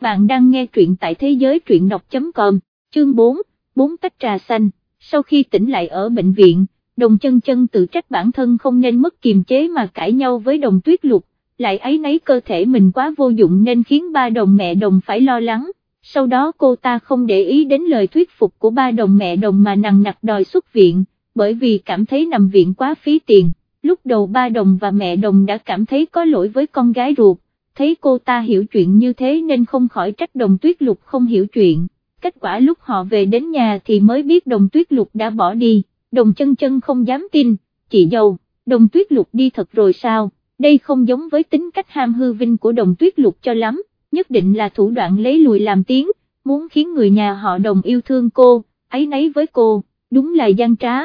bạn đang nghe truyện tại thế giới truyện đọc.com, chương 4, 4 tách trà xanh, sau khi tỉnh lại ở bệnh viện, đồng chân chân tự trách bản thân không nên mất kiềm chế mà cãi nhau với đồng tuyết lục, lại ấy nấy cơ thể mình quá vô dụng nên khiến ba đồng mẹ đồng phải lo lắng, sau đó cô ta không để ý đến lời thuyết phục của ba đồng mẹ đồng mà nặng nặc đòi xuất viện, bởi vì cảm thấy nằm viện quá phí tiền, lúc đầu ba đồng và mẹ đồng đã cảm thấy có lỗi với con gái ruột thấy cô ta hiểu chuyện như thế nên không khỏi trách đồng tuyết lục không hiểu chuyện, kết quả lúc họ về đến nhà thì mới biết đồng tuyết lục đã bỏ đi, đồng chân chân không dám tin, chị dâu, đồng tuyết lục đi thật rồi sao, đây không giống với tính cách ham hư vinh của đồng tuyết lục cho lắm, nhất định là thủ đoạn lấy lùi làm tiếng, muốn khiến người nhà họ đồng yêu thương cô, ấy nấy với cô, đúng là gian trá,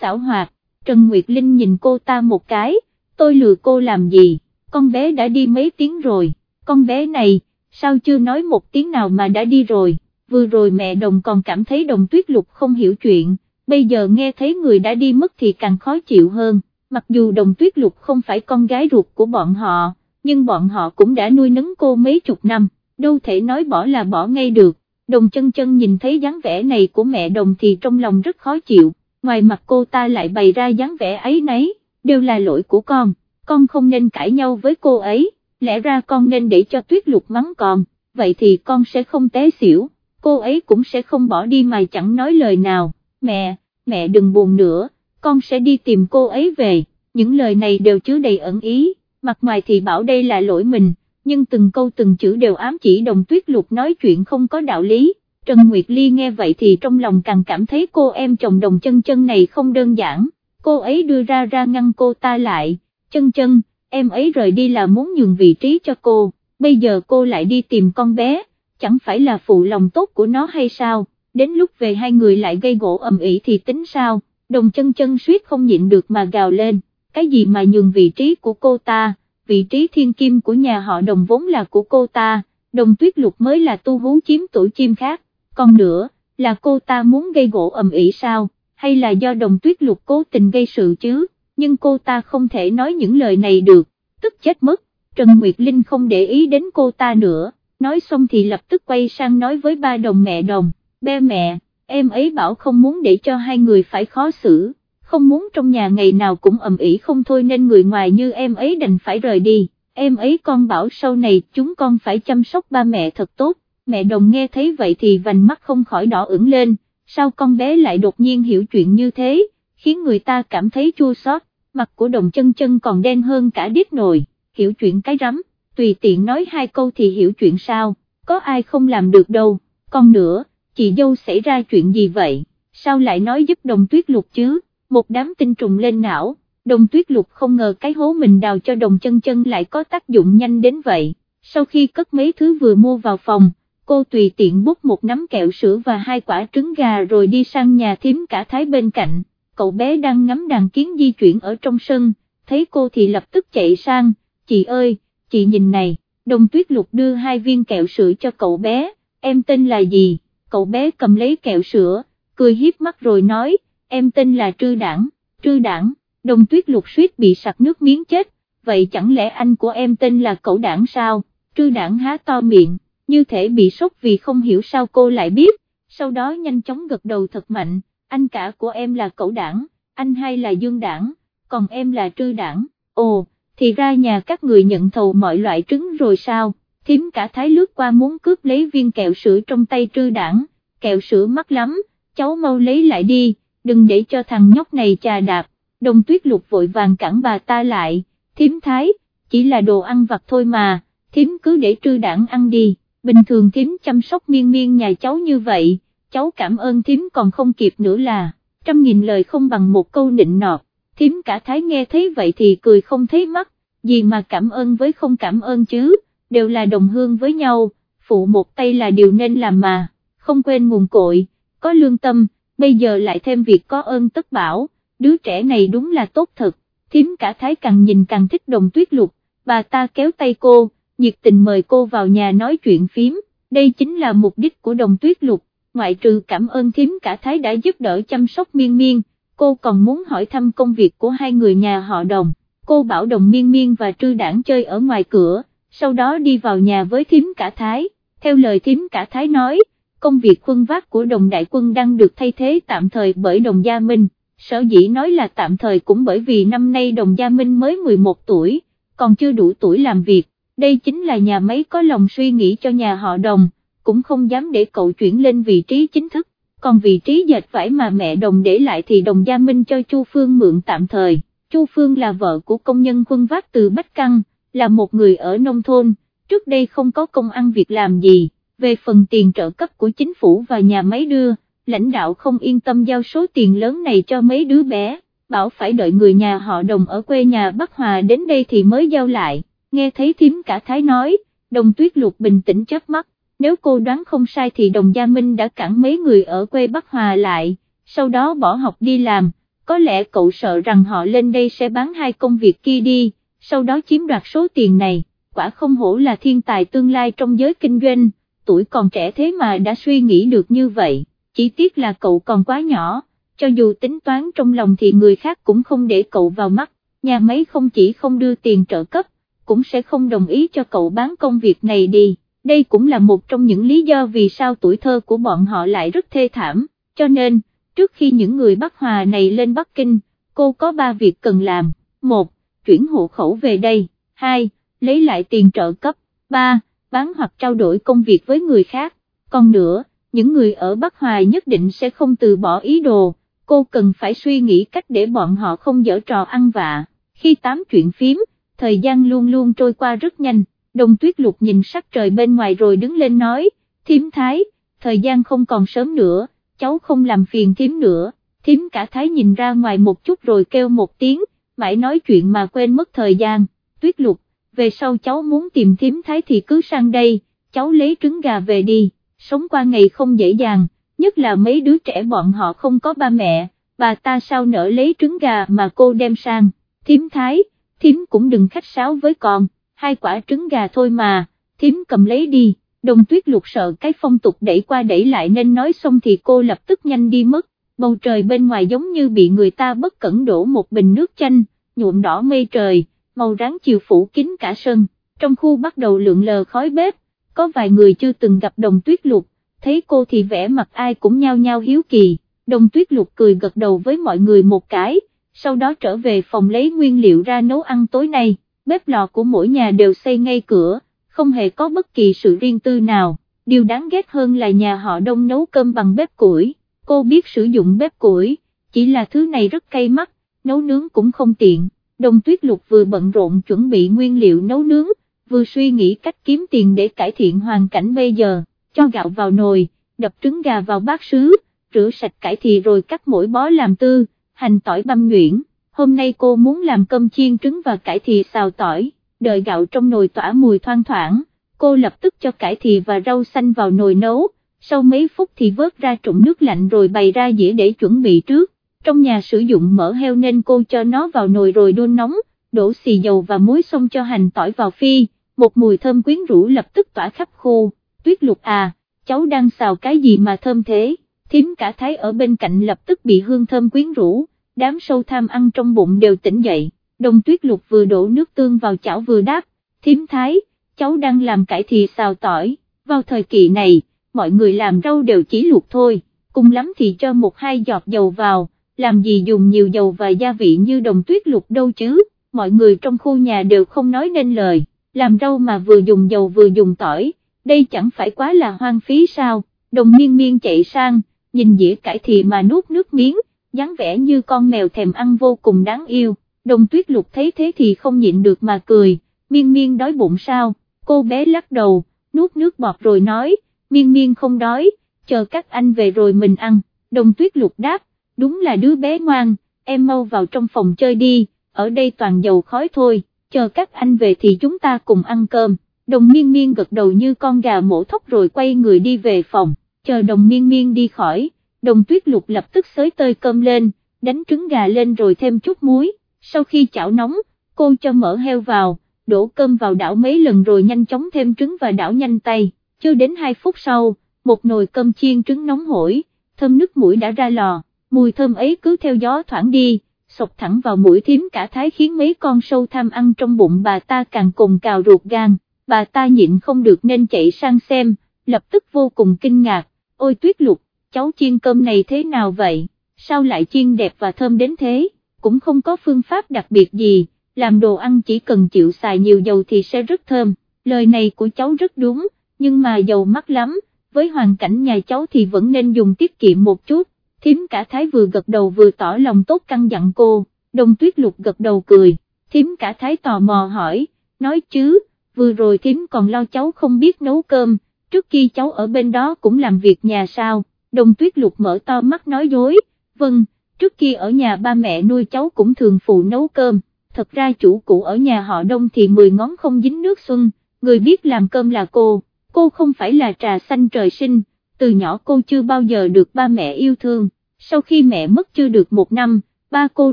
xảo hoạt, Trần Nguyệt Linh nhìn cô ta một cái, tôi lừa cô làm gì? Con bé đã đi mấy tiếng rồi, con bé này, sao chưa nói một tiếng nào mà đã đi rồi, vừa rồi mẹ đồng còn cảm thấy đồng tuyết lục không hiểu chuyện, bây giờ nghe thấy người đã đi mất thì càng khó chịu hơn, mặc dù đồng tuyết lục không phải con gái ruột của bọn họ, nhưng bọn họ cũng đã nuôi nấng cô mấy chục năm, đâu thể nói bỏ là bỏ ngay được, đồng chân chân nhìn thấy dáng vẻ này của mẹ đồng thì trong lòng rất khó chịu, ngoài mặt cô ta lại bày ra dáng vẻ ấy nấy, đều là lỗi của con con không nên cãi nhau với cô ấy, lẽ ra con nên để cho tuyết lục mắng con, vậy thì con sẽ không té xỉu, cô ấy cũng sẽ không bỏ đi mà chẳng nói lời nào, mẹ, mẹ đừng buồn nữa, con sẽ đi tìm cô ấy về, những lời này đều chứa đầy ẩn ý, mặt ngoài thì bảo đây là lỗi mình, nhưng từng câu từng chữ đều ám chỉ đồng tuyết lục nói chuyện không có đạo lý. Trần Nguyệt Ly nghe vậy thì trong lòng càng cảm thấy cô em chồng đồng chân chân này không đơn giản, cô ấy đưa ra ra ngăn cô ta lại, chân chân, em ấy rời đi là muốn nhường vị trí cho cô, bây giờ cô lại đi tìm con bé, chẳng phải là phụ lòng tốt của nó hay sao, đến lúc về hai người lại gây gỗ ầm ĩ thì tính sao, đồng chân chân suýt không nhịn được mà gào lên, cái gì mà nhường vị trí của cô ta, vị trí thiên kim của nhà họ đồng vốn là của cô ta, đồng tuyết lục mới là tu hú chiếm tuổi chim khác, còn nữa, là cô ta muốn gây gỗ ầm ĩ sao, hay là do đồng tuyết lục cố tình gây sự chứ? Nhưng cô ta không thể nói những lời này được, tức chết mất, Trần Nguyệt Linh không để ý đến cô ta nữa, nói xong thì lập tức quay sang nói với ba đồng mẹ đồng, ba mẹ, em ấy bảo không muốn để cho hai người phải khó xử, không muốn trong nhà ngày nào cũng ầm ĩ không thôi nên người ngoài như em ấy đành phải rời đi, em ấy con bảo sau này chúng con phải chăm sóc ba mẹ thật tốt, mẹ đồng nghe thấy vậy thì vành mắt không khỏi đỏ ửng lên, sao con bé lại đột nhiên hiểu chuyện như thế, khiến người ta cảm thấy chua xót. mặt của đồng chân chân còn đen hơn cả đít nồi, hiểu chuyện cái rắm, tùy tiện nói hai câu thì hiểu chuyện sao, có ai không làm được đâu, còn nữa, chị dâu xảy ra chuyện gì vậy, sao lại nói giúp đồng tuyết lục chứ, một đám tinh trùng lên não, đồng tuyết lục không ngờ cái hố mình đào cho đồng chân chân lại có tác dụng nhanh đến vậy, sau khi cất mấy thứ vừa mua vào phòng, cô tùy tiện bút một nắm kẹo sữa và hai quả trứng gà rồi đi sang nhà thím cả thái bên cạnh cậu bé đang ngắm đàn kiến di chuyển ở trong sân, thấy cô thì lập tức chạy sang, chị ơi, chị nhìn này, đồng tuyết lục đưa hai viên kẹo sữa cho cậu bé, em tên là gì, cậu bé cầm lấy kẹo sữa, cười hiếp mắt rồi nói, em tên là Trư Đảng, Trư Đảng, đồng tuyết lục suýt bị sặc nước miếng chết, vậy chẳng lẽ anh của em tên là cậu Đảng sao, Trư Đảng há to miệng, như thể bị sốc vì không hiểu sao cô lại biết, sau đó nhanh chóng gật đầu thật mạnh anh cả của em là cậu đảng, anh hai là dương đảng, còn em là trư đảng, ồ, thì ra nhà các người nhận thầu mọi loại trứng rồi sao, thím cả thái lướt qua muốn cướp lấy viên kẹo sữa trong tay trư đảng, kẹo sữa mắc lắm, cháu mau lấy lại đi, đừng để cho thằng nhóc này trà đạp, đồng tuyết lục vội vàng cản bà ta lại, thím thái, chỉ là đồ ăn vặt thôi mà, thím cứ để trư đảng ăn đi, bình thường thím chăm sóc miên miên nhà cháu như vậy cháu cảm ơn thím còn không kịp nữa là, trăm nghìn lời không bằng một câu nịnh nọt, thím cả thái nghe thấy vậy thì cười không thấy mắt, gì mà cảm ơn với không cảm ơn chứ, đều là đồng hương với nhau, phụ một tay là điều nên làm mà, không quên nguồn cội, có lương tâm, bây giờ lại thêm việc có ơn tất bảo, đứa trẻ này đúng là tốt thật, thím cả thái càng nhìn càng thích đồng tuyết lục, bà ta kéo tay cô, nhiệt tình mời cô vào nhà nói chuyện phím, đây chính là mục đích của đồng tuyết lục ngoại trừ cảm ơn thím cả thái đã giúp đỡ chăm sóc miên miên, cô còn muốn hỏi thăm công việc của hai người nhà họ đồng, cô bảo đồng miên miên và trư đảng chơi ở ngoài cửa, sau đó đi vào nhà với thím cả thái, theo lời thím cả thái nói, công việc khuân vác của đồng đại quân đang được thay thế tạm thời bởi đồng gia Minh, sở dĩ nói là tạm thời cũng bởi vì năm nay đồng gia Minh mới 11 tuổi, còn chưa đủ tuổi làm việc, đây chính là nhà máy có lòng suy nghĩ cho nhà họ đồng, cũng không dám để cậu chuyển lên vị trí chính thức, còn vị trí dệt vải mà mẹ đồng để lại thì đồng gia Minh cho Chu Phương mượn tạm thời, Chu Phương là vợ của công nhân quân vác từ Bách Căng, là một người ở nông thôn, trước đây không có công ăn việc làm gì, về phần tiền trợ cấp của chính phủ và nhà máy đưa, lãnh đạo không yên tâm giao số tiền lớn này cho mấy đứa bé, bảo phải đợi người nhà họ đồng ở quê nhà Bắc Hòa đến đây thì mới giao lại, nghe thấy thím cả thái nói, đồng tuyết lục bình tĩnh chớp mắt, nếu cô đoán không sai thì đồng gia Minh đã cản mấy người ở quê Bắc Hòa lại, sau đó bỏ học đi làm, có lẽ cậu sợ rằng họ lên đây sẽ bán hai công việc kia đi, sau đó chiếm đoạt số tiền này, quả không hổ là thiên tài tương lai trong giới kinh doanh, tuổi còn trẻ thế mà đã suy nghĩ được như vậy, chỉ tiếc là cậu còn quá nhỏ, cho dù tính toán trong lòng thì người khác cũng không để cậu vào mắt, nhà máy không chỉ không đưa tiền trợ cấp, cũng sẽ không đồng ý cho cậu bán công việc này đi, đây cũng là một trong những lý do vì sao tuổi thơ của bọn họ lại rất thê thảm, cho nên, trước khi những người Bắc Hòa này lên Bắc Kinh, cô có ba việc cần làm, một, chuyển hộ khẩu về đây, hai, lấy lại tiền trợ cấp, ba, bán hoặc trao đổi công việc với người khác, còn nữa, những người ở Bắc Hòa nhất định sẽ không từ bỏ ý đồ, cô cần phải suy nghĩ cách để bọn họ không dở trò ăn vạ, khi tám chuyện phím, thời gian luôn luôn trôi qua rất nhanh, Đông tuyết lục nhìn sắc trời bên ngoài rồi đứng lên nói, thím thái, thời gian không còn sớm nữa, cháu không làm phiền thím nữa, thím cả thái nhìn ra ngoài một chút rồi kêu một tiếng, mãi nói chuyện mà quên mất thời gian, tuyết lục, về sau cháu muốn tìm thím thái thì cứ sang đây, cháu lấy trứng gà về đi, sống qua ngày không dễ dàng, nhất là mấy đứa trẻ bọn họ không có ba mẹ, bà ta sao nỡ lấy trứng gà mà cô đem sang, thím thái, thím cũng đừng khách sáo với con, hai quả trứng gà thôi mà, thím cầm lấy đi, đồng tuyết lục sợ cái phong tục đẩy qua đẩy lại nên nói xong thì cô lập tức nhanh đi mất, bầu trời bên ngoài giống như bị người ta bất cẩn đổ một bình nước chanh, nhuộm đỏ mây trời, màu ráng chiều phủ kín cả sân, trong khu bắt đầu lượn lờ khói bếp, có vài người chưa từng gặp đồng tuyết lục, thấy cô thì vẻ mặt ai cũng nhao nhao hiếu kỳ, đồng tuyết lục cười gật đầu với mọi người một cái, sau đó trở về phòng lấy nguyên liệu ra nấu ăn tối nay, bếp lò của mỗi nhà đều xây ngay cửa, không hề có bất kỳ sự riêng tư nào, điều đáng ghét hơn là nhà họ đông nấu cơm bằng bếp củi, cô biết sử dụng bếp củi, chỉ là thứ này rất cay mắt, nấu nướng cũng không tiện, đồng tuyết lục vừa bận rộn chuẩn bị nguyên liệu nấu nướng, vừa suy nghĩ cách kiếm tiền để cải thiện hoàn cảnh bây giờ, cho gạo vào nồi, đập trứng gà vào bát sứ, rửa sạch cải thì rồi cắt mỗi bó làm tư, hành tỏi băm nhuyễn, hôm nay cô muốn làm cơm chiên trứng và cải thì xào tỏi, đợi gạo trong nồi tỏa mùi thoang thoảng, cô lập tức cho cải thì và rau xanh vào nồi nấu, sau mấy phút thì vớt ra trụng nước lạnh rồi bày ra dĩa để chuẩn bị trước, trong nhà sử dụng mỡ heo nên cô cho nó vào nồi rồi đun nóng, đổ xì dầu và muối xong cho hành tỏi vào phi, một mùi thơm quyến rũ lập tức tỏa khắp khu, tuyết lục à, cháu đang xào cái gì mà thơm thế, thím cả thái ở bên cạnh lập tức bị hương thơm quyến rũ, đám sâu tham ăn trong bụng đều tỉnh dậy, đồng tuyết lục vừa đổ nước tương vào chảo vừa đáp, thím thái, cháu đang làm cải thì xào tỏi, vào thời kỳ này, mọi người làm rau đều chỉ luộc thôi, cùng lắm thì cho một hai giọt dầu vào, làm gì dùng nhiều dầu và gia vị như đồng tuyết lục đâu chứ, mọi người trong khu nhà đều không nói nên lời, làm rau mà vừa dùng dầu vừa dùng tỏi, đây chẳng phải quá là hoang phí sao, đồng miên miên chạy sang, nhìn dĩa cải thì mà nuốt nước miếng, dáng vẻ như con mèo thèm ăn vô cùng đáng yêu, đồng tuyết lục thấy thế thì không nhịn được mà cười, miên miên đói bụng sao, cô bé lắc đầu, nuốt nước bọt rồi nói, miên miên không đói, chờ các anh về rồi mình ăn, đồng tuyết lục đáp, đúng là đứa bé ngoan, em mau vào trong phòng chơi đi, ở đây toàn dầu khói thôi, chờ các anh về thì chúng ta cùng ăn cơm, đồng miên miên gật đầu như con gà mổ thóc rồi quay người đi về phòng, chờ đồng miên miên đi khỏi, đồng tuyết lục lập tức xới tơi cơm lên, đánh trứng gà lên rồi thêm chút muối, sau khi chảo nóng, cô cho mỡ heo vào, đổ cơm vào đảo mấy lần rồi nhanh chóng thêm trứng và đảo nhanh tay, chưa đến 2 phút sau, một nồi cơm chiên trứng nóng hổi, thơm nước mũi đã ra lò, mùi thơm ấy cứ theo gió thoảng đi, sọc thẳng vào mũi thím cả thái khiến mấy con sâu tham ăn trong bụng bà ta càng cùng cào ruột gan, bà ta nhịn không được nên chạy sang xem, lập tức vô cùng kinh ngạc, ôi tuyết lục, cháu chiên cơm này thế nào vậy, sao lại chiên đẹp và thơm đến thế, cũng không có phương pháp đặc biệt gì, làm đồ ăn chỉ cần chịu xài nhiều dầu thì sẽ rất thơm, lời này của cháu rất đúng, nhưng mà dầu mắc lắm, với hoàn cảnh nhà cháu thì vẫn nên dùng tiết kiệm một chút, thím cả thái vừa gật đầu vừa tỏ lòng tốt căn dặn cô, đồng tuyết lục gật đầu cười, thím cả thái tò mò hỏi, nói chứ, vừa rồi thím còn lo cháu không biết nấu cơm, trước khi cháu ở bên đó cũng làm việc nhà sao, đồng tuyết lục mở to mắt nói dối, vâng, trước kia ở nhà ba mẹ nuôi cháu cũng thường phụ nấu cơm, thật ra chủ cũ ở nhà họ đông thì 10 ngón không dính nước xuân, người biết làm cơm là cô, cô không phải là trà xanh trời sinh, từ nhỏ cô chưa bao giờ được ba mẹ yêu thương, sau khi mẹ mất chưa được một năm, ba cô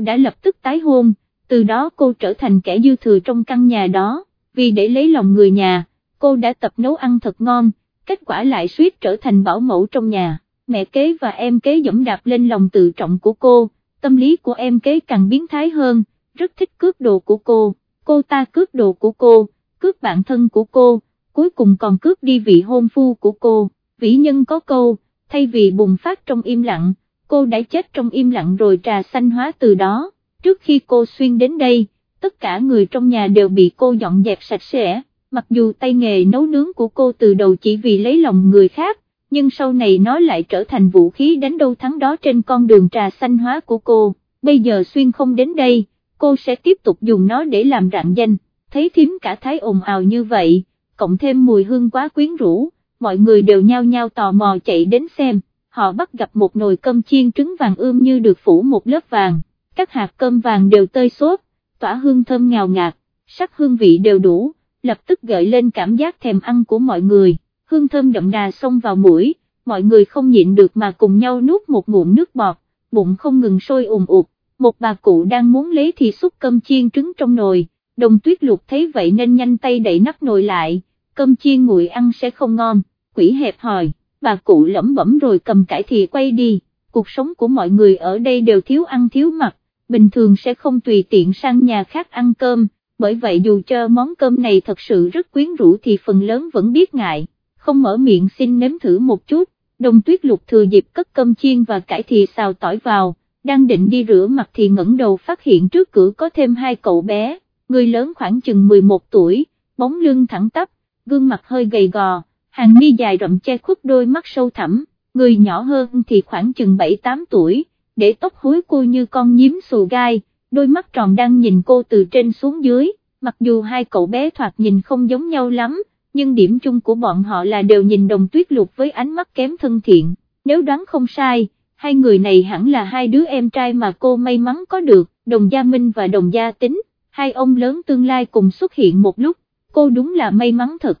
đã lập tức tái hôn, từ đó cô trở thành kẻ dư thừa trong căn nhà đó, vì để lấy lòng người nhà, cô đã tập nấu ăn thật ngon, kết quả lại suýt trở thành bảo mẫu trong nhà, mẹ kế và em kế dẫm đạp lên lòng tự trọng của cô, tâm lý của em kế càng biến thái hơn, rất thích cướp đồ của cô, cô ta cướp đồ của cô, cướp bạn thân của cô, cuối cùng còn cướp đi vị hôn phu của cô, vĩ nhân có câu, thay vì bùng phát trong im lặng, cô đã chết trong im lặng rồi trà xanh hóa từ đó, trước khi cô xuyên đến đây, tất cả người trong nhà đều bị cô dọn dẹp sạch sẽ, mặc dù tay nghề nấu nướng của cô từ đầu chỉ vì lấy lòng người khác, nhưng sau này nó lại trở thành vũ khí đánh đâu thắng đó trên con đường trà xanh hóa của cô, bây giờ xuyên không đến đây, cô sẽ tiếp tục dùng nó để làm rạng danh, thấy thím cả thái ồn ào như vậy, cộng thêm mùi hương quá quyến rũ, mọi người đều nhao nhao tò mò chạy đến xem, họ bắt gặp một nồi cơm chiên trứng vàng ươm như được phủ một lớp vàng, các hạt cơm vàng đều tơi xốp, tỏa hương thơm ngào ngạt, sắc hương vị đều đủ, lập tức gợi lên cảm giác thèm ăn của mọi người, hương thơm đậm đà xông vào mũi, mọi người không nhịn được mà cùng nhau nuốt một ngụm nước bọt, bụng không ngừng sôi ùm ụt, một bà cụ đang muốn lấy thì xúc cơm chiên trứng trong nồi, đồng tuyết lục thấy vậy nên nhanh tay đẩy nắp nồi lại, cơm chiên nguội ăn sẽ không ngon, quỷ hẹp hòi, bà cụ lẩm bẩm rồi cầm cải thì quay đi, cuộc sống của mọi người ở đây đều thiếu ăn thiếu mặc, bình thường sẽ không tùy tiện sang nhà khác ăn cơm, bởi vậy dù cho món cơm này thật sự rất quyến rũ thì phần lớn vẫn biết ngại, không mở miệng xin nếm thử một chút, đồng tuyết lục thừa dịp cất cơm chiên và cải thì xào tỏi vào, đang định đi rửa mặt thì ngẩng đầu phát hiện trước cửa có thêm hai cậu bé, người lớn khoảng chừng 11 tuổi, bóng lưng thẳng tắp, gương mặt hơi gầy gò, hàng mi dài rậm che khuất đôi mắt sâu thẳm, người nhỏ hơn thì khoảng chừng 7-8 tuổi, để tóc húi cô như con nhím xù gai, đôi mắt tròn đang nhìn cô từ trên xuống dưới, mặc dù hai cậu bé thoạt nhìn không giống nhau lắm, nhưng điểm chung của bọn họ là đều nhìn đồng tuyết lục với ánh mắt kém thân thiện, nếu đoán không sai, hai người này hẳn là hai đứa em trai mà cô may mắn có được, đồng gia Minh và đồng gia Tính, hai ông lớn tương lai cùng xuất hiện một lúc, cô đúng là may mắn thật.